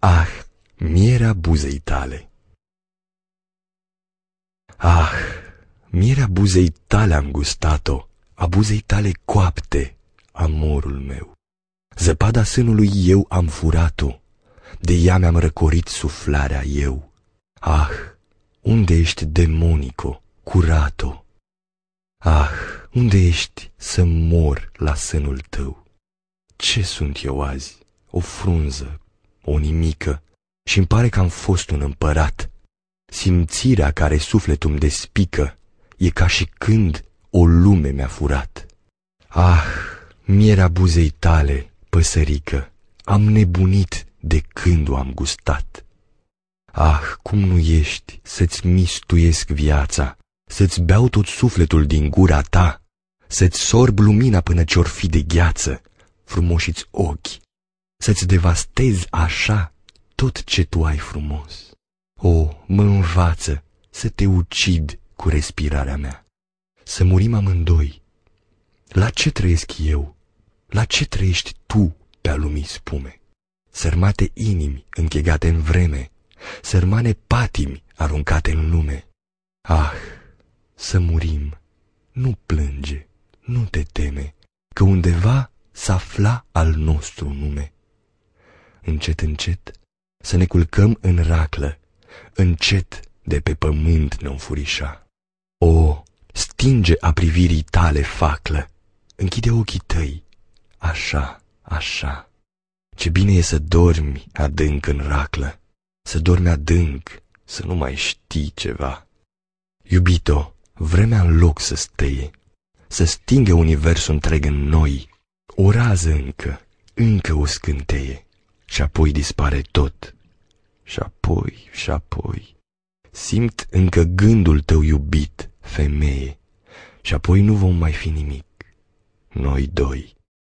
Ah, mierea buzei tale Ah, mierea buzei tale am gustat-o, a buzei tale coapte, amorul meu. Zăpada sânului eu am furat-o, de ea mi-am răcorit suflarea eu. Ah, unde ești demonico, curato? Ah, unde ești să mor la sânul tău? Ce sunt eu azi? O frunză, o nimică, și îmi pare că am fost un împărat. Simțirea care sufletul îmi despică e ca și când o lume mi-a furat. Ah, mierea buzei tale, păsărică, am nebunit de când o am gustat. Ah, cum nu ești să-ți mistuiesc viața, să-ți beau tot sufletul din gura ta, să-ți sorb lumina până ce-or fi de gheață, frumoșiți ochi, să-ți devastez așa tot ce tu ai frumos. O, mă învață să te ucid cu respirarea mea, să murim amândoi. La ce trăiesc eu? La ce trăiești tu pe-a lumii spume? Sărmate inimi închegate în vreme, sărmane patimi aruncate în lume. Ah, să murim, nu plânge, nu te teme, că undeva s-afla al nostru nume. Încet, încet, să ne culcăm în raclă, încet de pe pământ ne furișa. O, stinge a privirii tale faclă, închide ochii tăi, așa, așa. Ce bine e să dormi adânc în raclă, să dormi adânc, să nu mai știi ceva. Iubito, vremea în loc să stăie, să stingă universul întreg în noi, o rază încă, încă o scânteie, și apoi dispare tot, și apoi, și apoi. Simt încă gândul tău iubit, femeie, și apoi nu vom mai fi nimic, noi doi.